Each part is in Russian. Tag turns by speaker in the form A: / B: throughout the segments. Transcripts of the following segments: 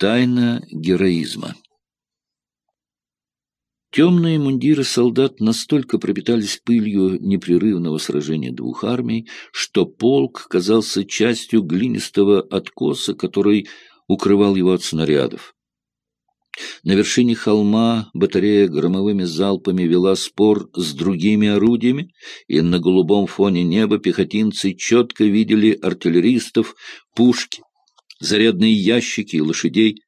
A: Тайна героизма Темные мундиры солдат настолько пропитались пылью непрерывного сражения двух армий, что полк казался частью глинистого откоса, который укрывал его от снарядов. На вершине холма батарея громовыми залпами вела спор с другими орудиями, и на голубом фоне неба пехотинцы четко видели артиллеристов, пушки, зарядные ящики и лошадей.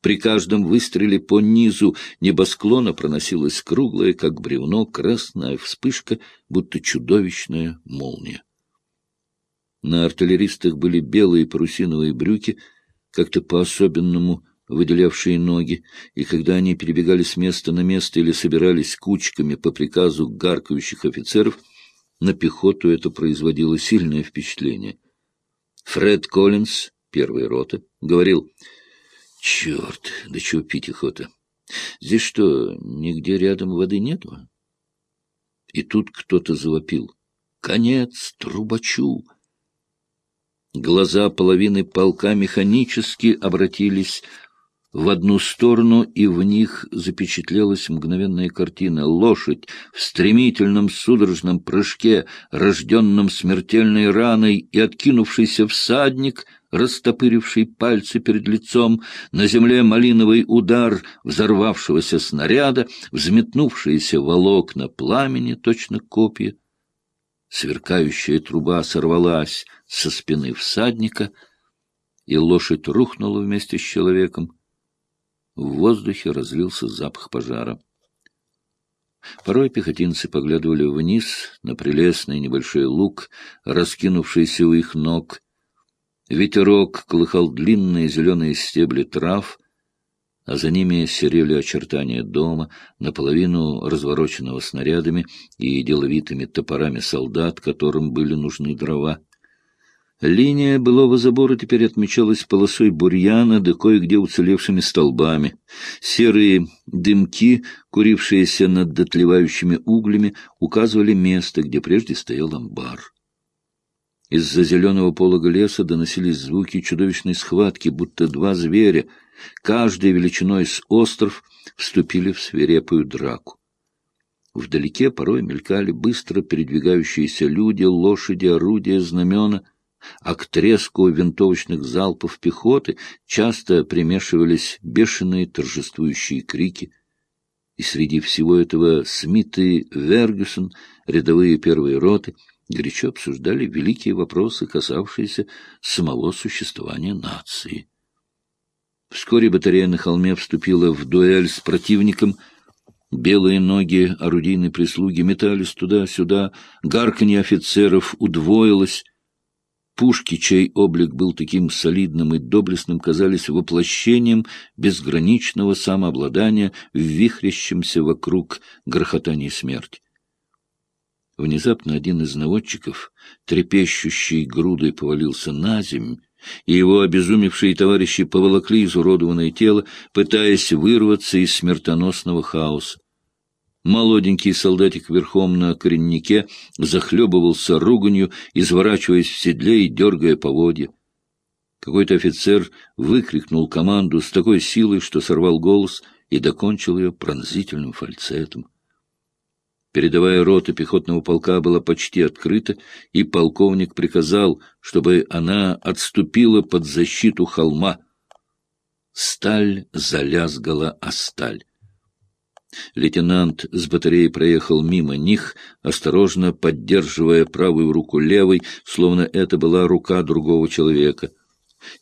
A: При каждом выстреле по низу небосклона проносилась круглая, как бревно, красная вспышка, будто чудовищная молния. На артиллеристах были белые парусиновые брюки, как-то по-особенному выделявшие ноги, и когда они перебегали с места на место или собирались кучками по приказу гаркающих офицеров, на пехоту это производило сильное впечатление. Фред Коллинз, первая рота, говорил — Черт, да чего пить охота? Здесь что, нигде рядом воды нету? И тут кто-то завопил. Конец трубачу! Глаза половины полка механически обратились в одну сторону, и в них запечатлелась мгновенная картина. Лошадь в стремительном судорожном прыжке, рожденном смертельной раной и откинувшийся всадник — растопыривший пальцы перед лицом, на земле малиновый удар взорвавшегося снаряда, взметнувшиеся волокна пламени, точно копья. Сверкающая труба сорвалась со спины всадника, и лошадь рухнула вместе с человеком. В воздухе разлился запах пожара. Порой пехотинцы поглядывали вниз на прелестный небольшой луг, раскинувшийся у их ног, Ветерок колыхал длинные зеленые стебли трав, а за ними серели очертания дома, наполовину развороченного снарядами и деловитыми топорами солдат, которым были нужны дрова. Линия былого забора теперь отмечалась полосой бурьяна да кое-где уцелевшими столбами. Серые дымки, курившиеся над дотлевающими углями, указывали место, где прежде стоял амбар. Из-за зеленого полога леса доносились звуки чудовищной схватки, будто два зверя, каждый величиной с остров, вступили в свирепую драку. Вдалеке порой мелькали быстро передвигающиеся люди, лошади, орудия, знамена, а к треску винтовочных залпов пехоты часто примешивались бешеные торжествующие крики. И среди всего этого Смит и Вергюсон, рядовые первые роты — горячо обсуждали великие вопросы, касавшиеся самого существования нации. Вскоре батарея на холме вступила в дуэль с противником. Белые ноги орудийной прислуги метались туда-сюда, гарканье офицеров удвоилось. Пушки, чей облик был таким солидным и доблестным, казались воплощением безграничного самообладания в вихрящемся вокруг грохотании смерти. Внезапно один из наводчиков, трепещущий грудой, повалился на земь, и его обезумевшие товарищи поволокли изуродованное тело, пытаясь вырваться из смертоносного хаоса. Молоденький солдатик верхом на кореннике захлебывался руганью, изворачиваясь в седле и дергая поводья. Какой-то офицер выкрикнул команду с такой силой, что сорвал голос и докончил ее пронзительным фальцетом. Передовая рота пехотного полка была почти открыта, и полковник приказал, чтобы она отступила под защиту холма. Сталь залязгала о сталь. Лейтенант с батареи проехал мимо них, осторожно поддерживая правую руку левой, словно это была рука другого человека —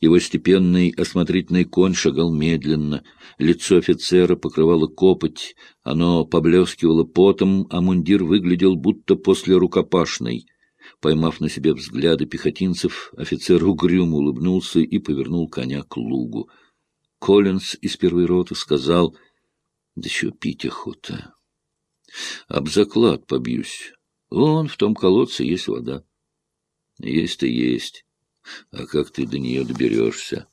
A: его степенный осмотрительный конь шагал медленно. Лицо офицера покрывало копоть, оно поблескивало потом, а мундир выглядел будто после рукопашной. Поймав на себе взгляды пехотинцев, офицер угрюмо улыбнулся и повернул коня к лугу. Коллинз из первой роты сказал, — Да что пить охота? — Об заклад побьюсь. Вон в том колодце есть вода. — Есть-то есть. А как ты до нее доберешься?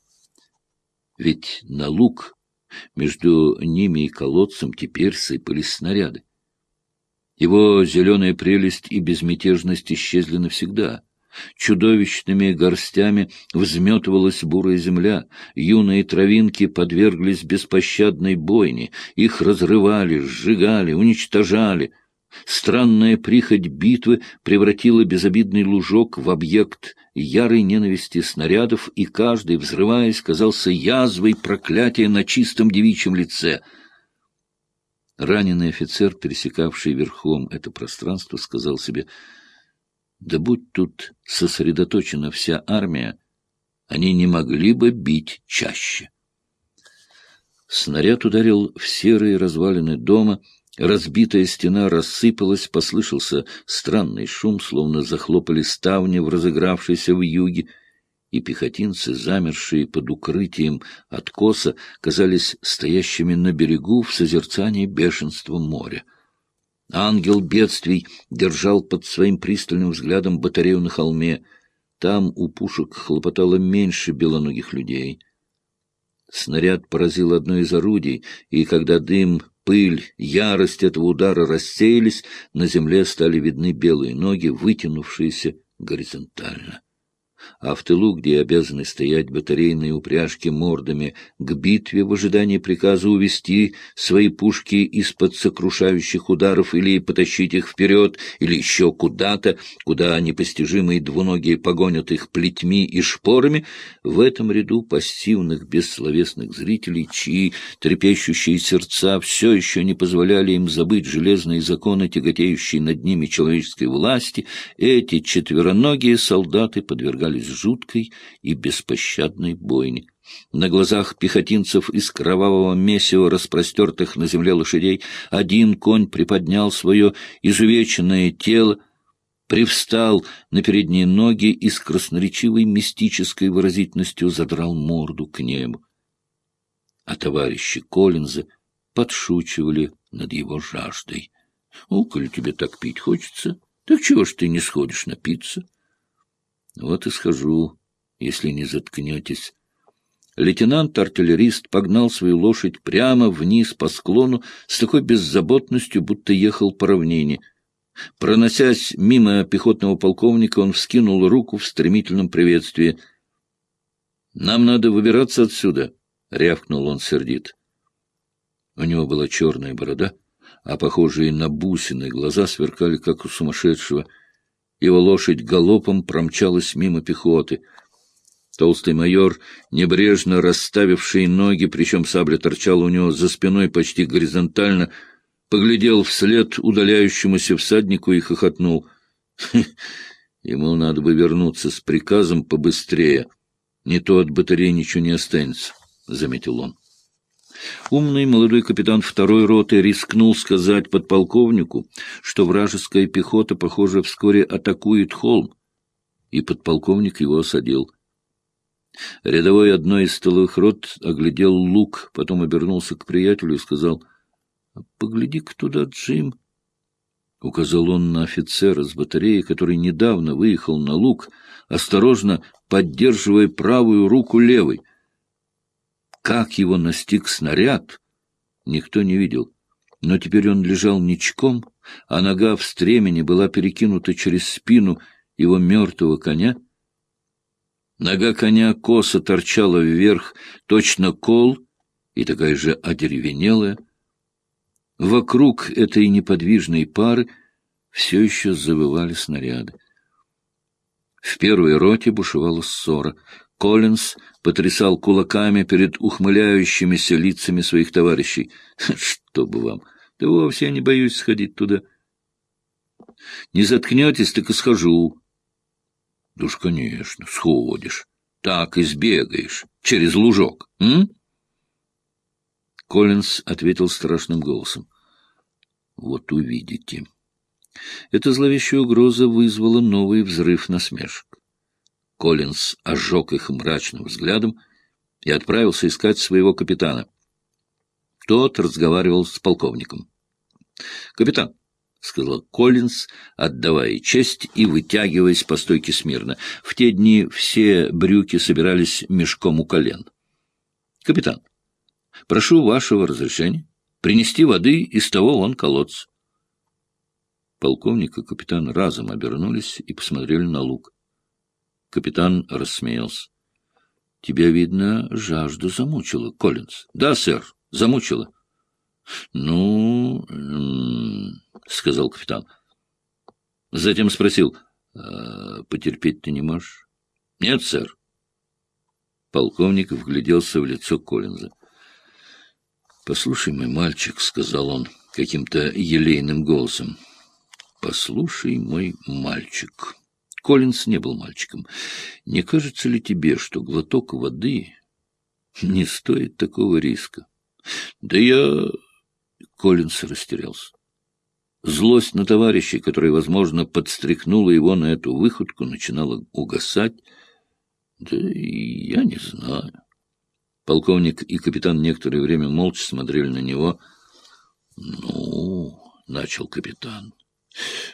A: Ведь на луг между ними и колодцем теперь сыпались снаряды. Его зеленая прелесть и безмятежность исчезли навсегда. Чудовищными горстями взметывалась бурая земля, юные травинки подверглись беспощадной бойне, их разрывали, сжигали, уничтожали. Странная прихоть битвы превратила безобидный лужок в объект ярой ненависти снарядов, и каждый, взрываясь, казался язвой проклятия на чистом девичьем лице. Раненый офицер, пересекавший верхом это пространство, сказал себе — да будь тут сосредоточена вся армия, они не могли бы бить чаще. Снаряд ударил в серые развалины дома, разбитая стена рассыпалась, послышался странный шум, словно захлопали ставни в разыгравшейся в юге, и пехотинцы, замершие под укрытием откоса, казались стоящими на берегу в созерцании бешенства моря. Ангел бедствий держал под своим пристальным взглядом батарею на холме. Там у пушек хлопотало меньше белоногих людей. Снаряд поразил одно из орудий, и когда дым, пыль, ярость этого удара рассеялись, на земле стали видны белые ноги, вытянувшиеся горизонтально а в тылу, где обязаны стоять батарейные упряжки мордами к битве в ожидании приказа увести свои пушки из-под сокрушающих ударов или потащить их вперед, или еще куда-то, куда непостижимые двуногие погонят их плетьми и шпорами, в этом ряду пассивных бессловесных зрителей, чьи трепещущие сердца все еще не позволяли им забыть железные законы, тяготеющие над ними человеческой власти, эти четвероногие солдаты подвергались подвергались жуткой и беспощадной бойне. На глазах пехотинцев из кровавого месива, распростертых на земле лошадей, один конь приподнял свое изувеченное тело, привстал на передние ноги и с красноречивой мистической выразительностью задрал морду к небу. А товарищи Коллинза подшучивали над его жаждой. — Ну, коли тебе так пить хочется, так чего ж ты не сходишь напиться? Вот и схожу, если не заткнетесь. Лейтенант-артиллерист погнал свою лошадь прямо вниз по склону с такой беззаботностью, будто ехал по равнине. Проносясь мимо пехотного полковника, он вскинул руку в стремительном приветствии. — Нам надо выбираться отсюда, — рявкнул он сердит. У него была черная борода, а похожие на бусины глаза сверкали, как у сумасшедшего — его лошадь галопом промчалась мимо пехоты. Толстый майор, небрежно расставивший ноги, причем сабля торчала у него за спиной почти горизонтально, поглядел вслед удаляющемуся всаднику и хохотнул. Ему надо бы вернуться с приказом побыстрее. Не то от батареи ничего не останется, — заметил он. Умный молодой капитан второй роты рискнул сказать подполковнику, что вражеская пехота, похоже, вскоре атакует холм, и подполковник его осадил. Рядовой одной из столовых рот оглядел лук, потом обернулся к приятелю и сказал, — Погляди-ка туда, Джим. Указал он на офицера с батареи, который недавно выехал на луг, осторожно поддерживая правую руку левой. Как его настиг снаряд, никто не видел. Но теперь он лежал ничком, а нога в стремени была перекинута через спину его мертвого коня. Нога коня косо торчала вверх, точно кол, и такая же одеревенелая. Вокруг этой неподвижной пары все еще завывали снаряды. В первой роте бушевала ссора. Коллинз потрясал кулаками перед ухмыляющимися лицами своих товарищей. Что бы вам, да вовсе не боюсь сходить туда. Не заткнетесь, так и схожу. Да уж, конечно, сходишь. Так и сбегаешь через лужок, м? Коллинз ответил страшным голосом. Вот увидите. Эта зловещая угроза вызвала новый взрыв насмешек. Коллинз ожег их мрачным взглядом и отправился искать своего капитана. Тот разговаривал с полковником. — Капитан, — сказал Коллинз, отдавая честь и вытягиваясь по стойке смирно. В те дни все брюки собирались мешком у колен. — Капитан, прошу вашего разрешения принести воды из того вон колодца. Полковник и капитан разом обернулись и посмотрели на луг. Капитан рассмеялся. — Тебя, видно, жажда замучила, Коллинз. — Да, сэр, замучила. — Ну, — сказал капитан. Затем спросил, «А — потерпеть ты не можешь? — Нет, сэр. Полковник вгляделся в лицо Коллинза. — Послушай, мой мальчик, — сказал он каким-то елейным голосом, — послушай, мой мальчик. Коллинз не был мальчиком. Не кажется ли тебе, что глоток воды не стоит такого риска? Да я... Коллинз растерялся. Злость на товарища, который, возможно, подстрекнула его на эту выходку, начинала угасать. Да я не знаю. Полковник и капитан некоторое время молча смотрели на него. — Ну, — начал капитан. —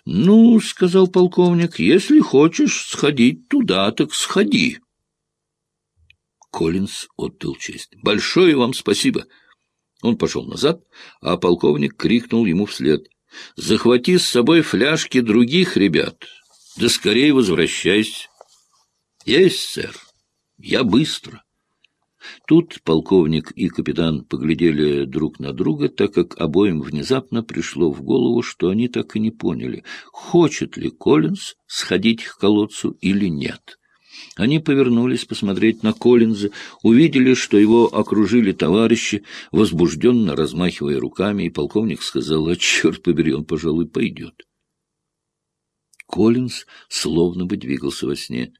A: Ну, — сказал полковник, — если хочешь сходить туда, так сходи. Коллинз отдал честь. — Большое вам спасибо. Он пошел назад, а полковник крикнул ему вслед. — Захвати с собой фляжки других ребят, да скорее возвращайся. — Есть, сэр. Я быстро. Тут полковник и капитан поглядели друг на друга, так как обоим внезапно пришло в голову, что они так и не поняли, хочет ли Коллинз сходить к колодцу или нет. Они повернулись посмотреть на Коллинза, увидели, что его окружили товарищи, возбужденно размахивая руками, и полковник сказал, а черт побери, он, пожалуй, пойдет. Коллинз словно бы двигался во сне.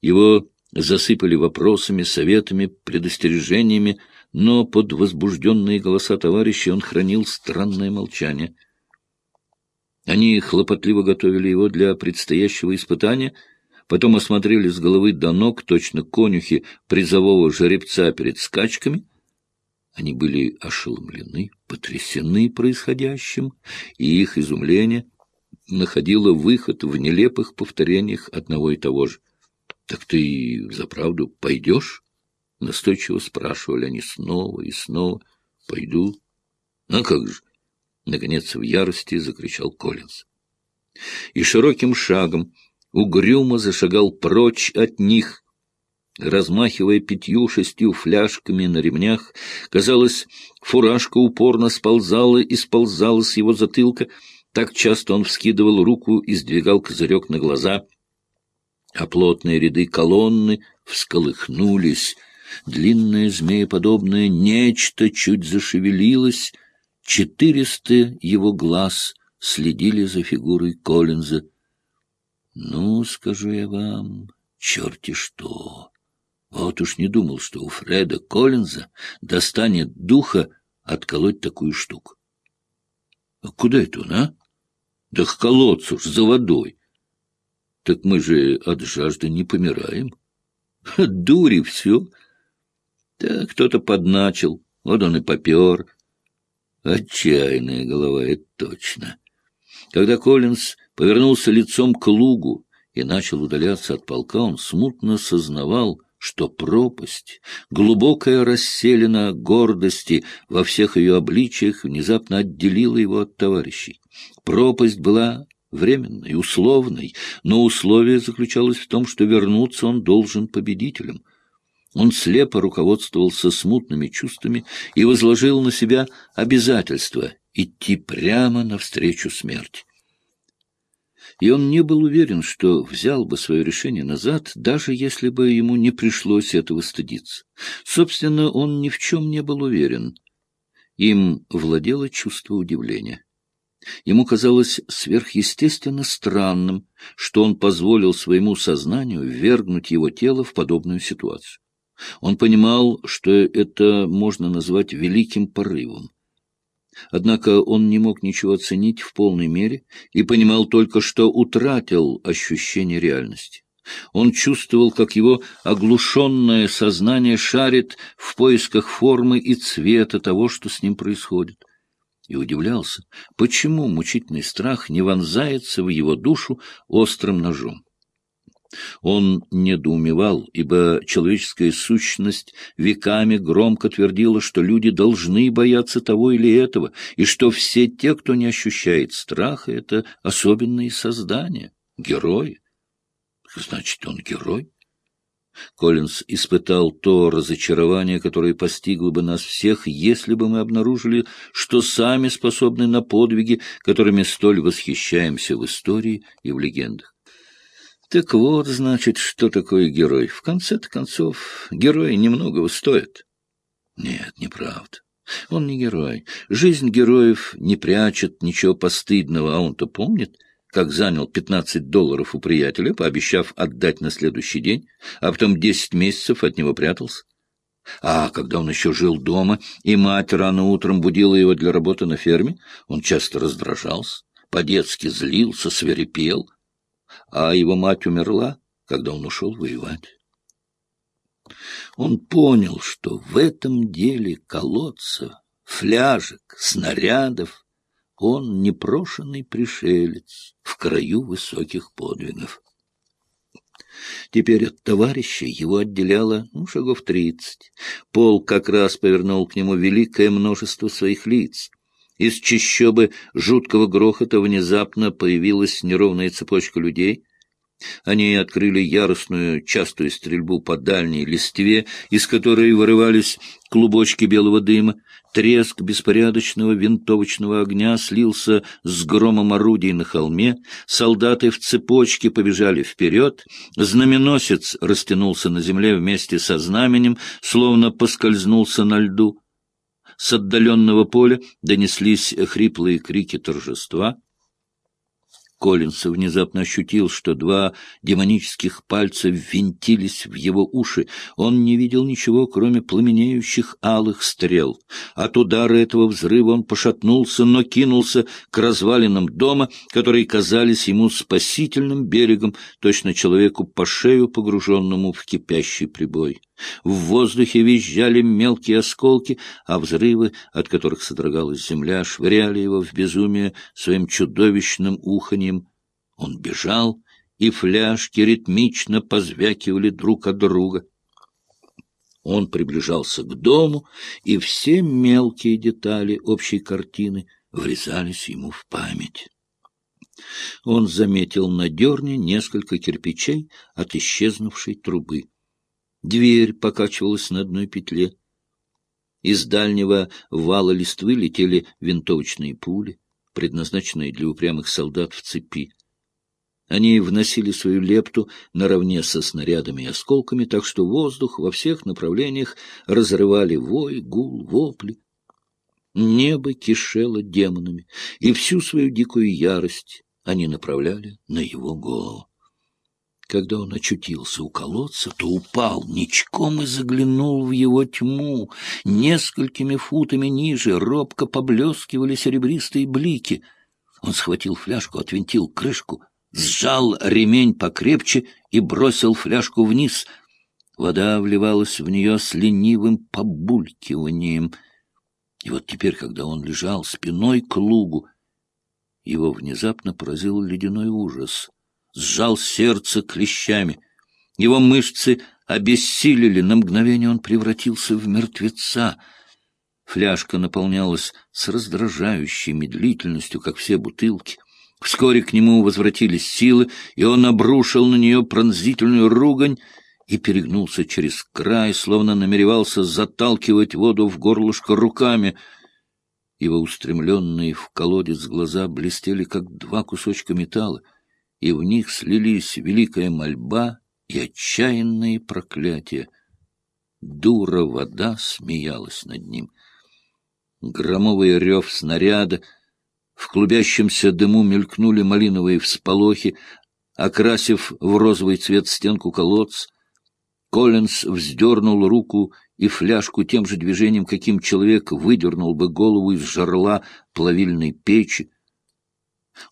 A: Его засыпали вопросами, советами, предостережениями, но под возбужденные голоса товарищей он хранил странное молчание. Они хлопотливо готовили его для предстоящего испытания, потом осмотрели с головы до ног точно конюхи призового жеребца перед скачками. Они были ошеломлены, потрясены происходящим, и их изумление находило выход в нелепых повторениях одного и того же. — Так ты заправду пойдешь? — настойчиво спрашивали они снова и снова. — Пойду. — А как же? — наконец в ярости закричал Коллинз. И широким шагом угрюмо зашагал прочь от них, размахивая пятью-шестью фляжками на ремнях. Казалось, фуражка упорно сползала и сползала с его затылка. Так часто он вскидывал руку и сдвигал козырек на глаза — а плотные ряды колонны всколыхнулись. Длинное змееподобное нечто чуть зашевелилось. Четыреста его глаз следили за фигурой Коллинза. Ну, скажу я вам, черти что! Вот уж не думал, что у Фреда Коллинза достанет духа отколоть такую штуку. А куда это он, а? Да к колодцу за водой. Так мы же от жажды не помираем. Дури все. Да кто-то подначил, вот он и попер. Отчаянная голова, это точно. Когда Коллинз повернулся лицом к лугу и начал удаляться от полка, он смутно сознавал, что пропасть, глубокая расселена гордости во всех ее обличиях, внезапно отделила его от товарищей. Пропасть была временной, условной, но условие заключалось в том, что вернуться он должен победителем. Он слепо руководствовался смутными чувствами и возложил на себя обязательство идти прямо навстречу смерти. И он не был уверен, что взял бы свое решение назад, даже если бы ему не пришлось этого стыдиться. Собственно, он ни в чем не был уверен. Им владело чувство удивления. Ему казалось сверхъестественно странным, что он позволил своему сознанию ввергнуть его тело в подобную ситуацию. Он понимал, что это можно назвать великим порывом. Однако он не мог ничего оценить в полной мере и понимал только, что утратил ощущение реальности. Он чувствовал, как его оглушенное сознание шарит в поисках формы и цвета того, что с ним происходит и удивлялся, почему мучительный страх не вонзается в его душу острым ножом. Он недоумевал, ибо человеческая сущность веками громко твердила, что люди должны бояться того или этого, и что все те, кто не ощущает страха, — это особенные создания, герои. Значит, он герой? Коллинз испытал то разочарование, которое постигло бы нас всех, если бы мы обнаружили, что сами способны на подвиги, которыми столь восхищаемся в истории и в легендах. Так вот, значит, что такое герой. В конце-то концов, герои немногого стоят. Нет, неправда. Он не герой. Жизнь героев не прячет ничего постыдного, а он-то помнит — как занял пятнадцать долларов у приятеля, пообещав отдать на следующий день, а потом десять месяцев от него прятался. А когда он еще жил дома, и мать рано утром будила его для работы на ферме, он часто раздражался, по-детски злился, свирепел, а его мать умерла, когда он ушел воевать. Он понял, что в этом деле колодца, фляжек, снарядов он непрошенный пришелец в краю высоких подвигов. Теперь от товарища его отделяло ну, шагов тридцать. Пол как раз повернул к нему великое множество своих лиц. Из чащобы жуткого грохота внезапно появилась неровная цепочка людей. Они открыли яростную, частую стрельбу по дальней листве, из которой вырывались клубочки белого дыма. Треск беспорядочного винтовочного огня слился с громом орудий на холме, солдаты в цепочке побежали вперед, знаменосец растянулся на земле вместе со знаменем, словно поскользнулся на льду. С отдаленного поля донеслись хриплые крики торжества — Коллинс внезапно ощутил, что два демонических пальца ввинтились в его уши. Он не видел ничего, кроме пламенеющих алых стрел. От удара этого взрыва он пошатнулся, но кинулся к развалинам дома, которые казались ему спасительным берегом, точно человеку по шею, погруженному в кипящий прибой. В воздухе визжали мелкие осколки, а взрывы, от которых содрогалась земля, швыряли его в безумие своим чудовищным уханьем. Он бежал, и фляжки ритмично позвякивали друг от друга. Он приближался к дому, и все мелкие детали общей картины врезались ему в память. Он заметил на дерне несколько кирпичей от исчезнувшей трубы. Дверь покачивалась на одной петле. Из дальнего вала листвы летели винтовочные пули, предназначенные для упрямых солдат в цепи. Они вносили свою лепту наравне со снарядами и осколками, так что воздух во всех направлениях разрывали вой, гул, вопли. Небо кишело демонами, и всю свою дикую ярость они направляли на его голову. Когда он очутился у колодца, то упал ничком и заглянул в его тьму. Несколькими футами ниже робко поблескивали серебристые блики. Он схватил фляжку, отвинтил крышку, сжал ремень покрепче и бросил фляжку вниз. Вода вливалась в нее с ленивым побулькиванием. И вот теперь, когда он лежал спиной к лугу, его внезапно поразил ледяной ужас — сжал сердце клещами. Его мышцы обессилели, на мгновение он превратился в мертвеца. Фляжка наполнялась с раздражающей медлительностью, как все бутылки. Вскоре к нему возвратились силы, и он обрушил на нее пронзительную ругань и перегнулся через край, словно намеревался заталкивать воду в горлышко руками. Его устремленные в колодец глаза блестели, как два кусочка металла и в них слились великая мольба и отчаянные проклятия. Дура вода смеялась над ним. Громовый рев снаряда, в клубящемся дыму мелькнули малиновые всполохи, окрасив в розовый цвет стенку колодца. Коллинз вздернул руку и фляжку тем же движением, каким человек выдернул бы голову из жерла плавильной печи.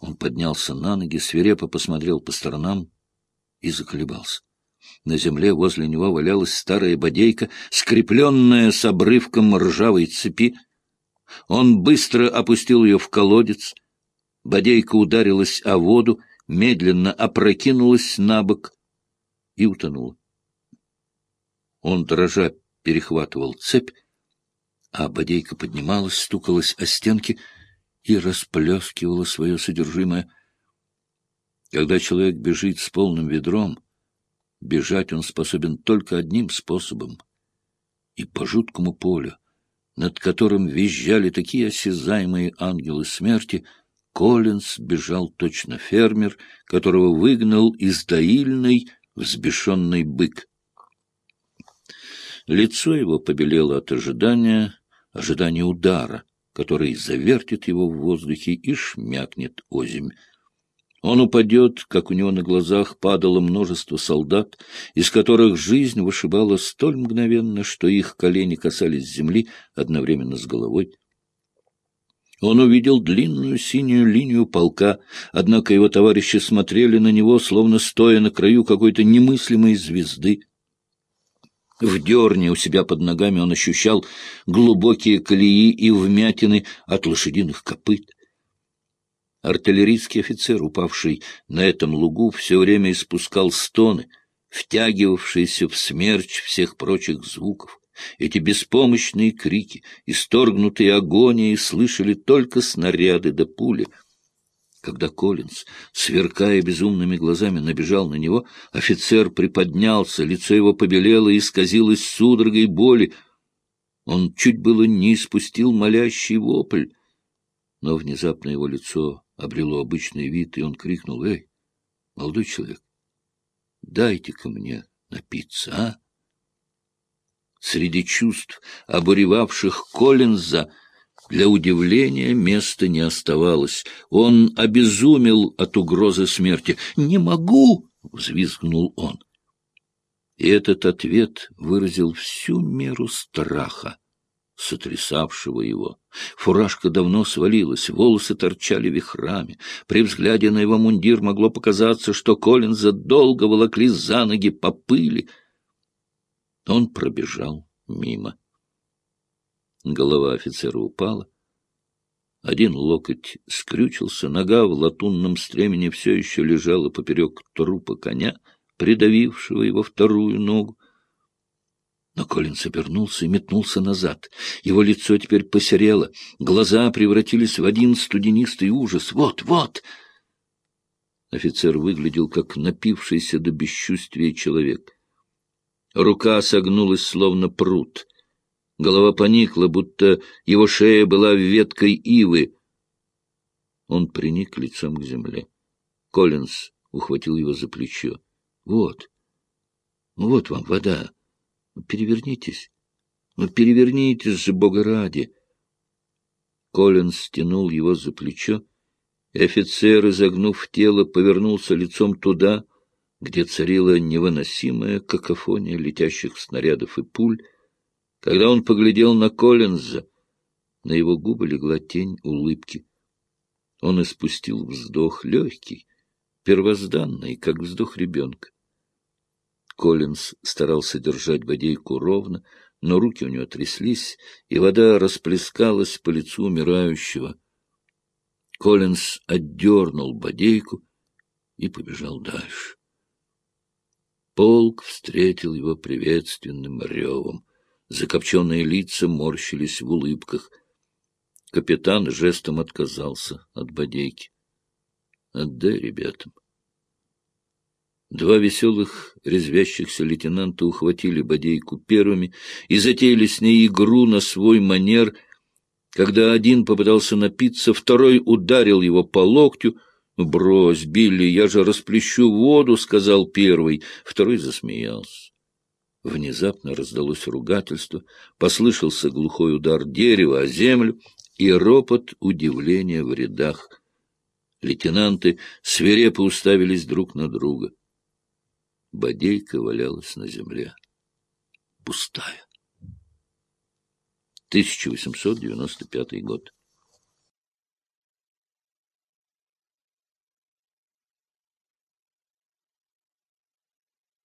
A: Он поднялся на ноги, свирепо посмотрел по сторонам и заколебался. На земле возле него валялась старая бодейка, скрепленная с обрывком ржавой цепи. Он быстро опустил ее в колодец. Бодейка ударилась о воду, медленно опрокинулась на бок и утонула. Он, дрожа, перехватывал цепь, а бодейка поднималась, стукалась о стенки — и расплескивала свое содержимое. Когда человек бежит с полным ведром, Бежать он способен только одним способом. И по жуткому полю, над которым визжали такие осязаемые ангелы смерти, Коллинз бежал точно фермер, которого выгнал из доильной взбешенный бык. Лицо его побелело от ожидания, ожидания удара, который завертит его в воздухе и шмякнет озимь. Он упадет, как у него на глазах падало множество солдат, из которых жизнь вышибала столь мгновенно, что их колени касались земли одновременно с головой. Он увидел длинную синюю линию полка, однако его товарищи смотрели на него, словно стоя на краю какой-то немыслимой звезды. В дерне у себя под ногами он ощущал глубокие колеи и вмятины от лошадиных копыт. Артиллерийский офицер, упавший на этом лугу, все время испускал стоны, втягивавшиеся в смерч всех прочих звуков. Эти беспомощные крики, исторгнутые агонии, слышали только снаряды да пули. Когда Коллинз, сверкая безумными глазами, набежал на него, офицер приподнялся, лицо его побелело и исказилось судорогой боли. Он чуть было не испустил молящий вопль, но внезапно его лицо обрело обычный вид, и он крикнул, «Эй, молодой человек, дайте-ка мне напиться, а?» Среди чувств, обуревавших Коллинза, для удивления места не оставалось. Он обезумел от угрозы смерти. «Не могу!» — взвизгнул он. И этот ответ выразил всю меру страха, сотрясавшего его. Фуражка давно свалилась, волосы торчали вихрами. При взгляде на его мундир могло показаться, что Коллинза долго волокли за ноги по пыли. Он пробежал мимо. Голова офицера упала. Один локоть скрючился, нога в латунном стремени все еще лежала поперек трупа коня, придавившего его вторую ногу. Но Колин обернулся и метнулся назад. Его лицо теперь посерело, глаза превратились в один студенистый ужас. «Вот, вот!» Офицер выглядел, как напившийся до бесчувствия человек. Рука согнулась, словно пруд. Голова поникла, будто его шея была веткой ивы. Он приник лицом к земле. Коллинз ухватил его за плечо. — Вот, вот вам вода. Перевернитесь. Ну, перевернитесь же, Бога ради. Коллинз стянул его за плечо, и офицер, изогнув тело, повернулся лицом туда, где царила невыносимая какофония летящих снарядов и пуль, когда он поглядел на Коллинза, на его губы легла тень улыбки. Он испустил вздох легкий, первозданный, как вздох ребенка. Коллинз старался держать бодейку ровно, но руки у него тряслись, и вода расплескалась по лицу умирающего. Коллинз отдернул бодейку и побежал дальше. Полк встретил его приветственным ревом. Закопченные лица морщились в улыбках. Капитан жестом отказался от бодейки. — Отдай ребятам. Два веселых, резвящихся лейтенанта ухватили бодейку первыми и затеяли с ней игру на свой манер. Когда один попытался напиться, второй ударил его по локтю. «Брось, Билли, я же расплещу воду», — сказал первый. Второй засмеялся. Внезапно раздалось ругательство, послышался глухой удар дерева о землю и ропот удивления в рядах. Лейтенанты свирепо уставились друг на друга. Бодейка валялась на земле. Пустая. 1895 год.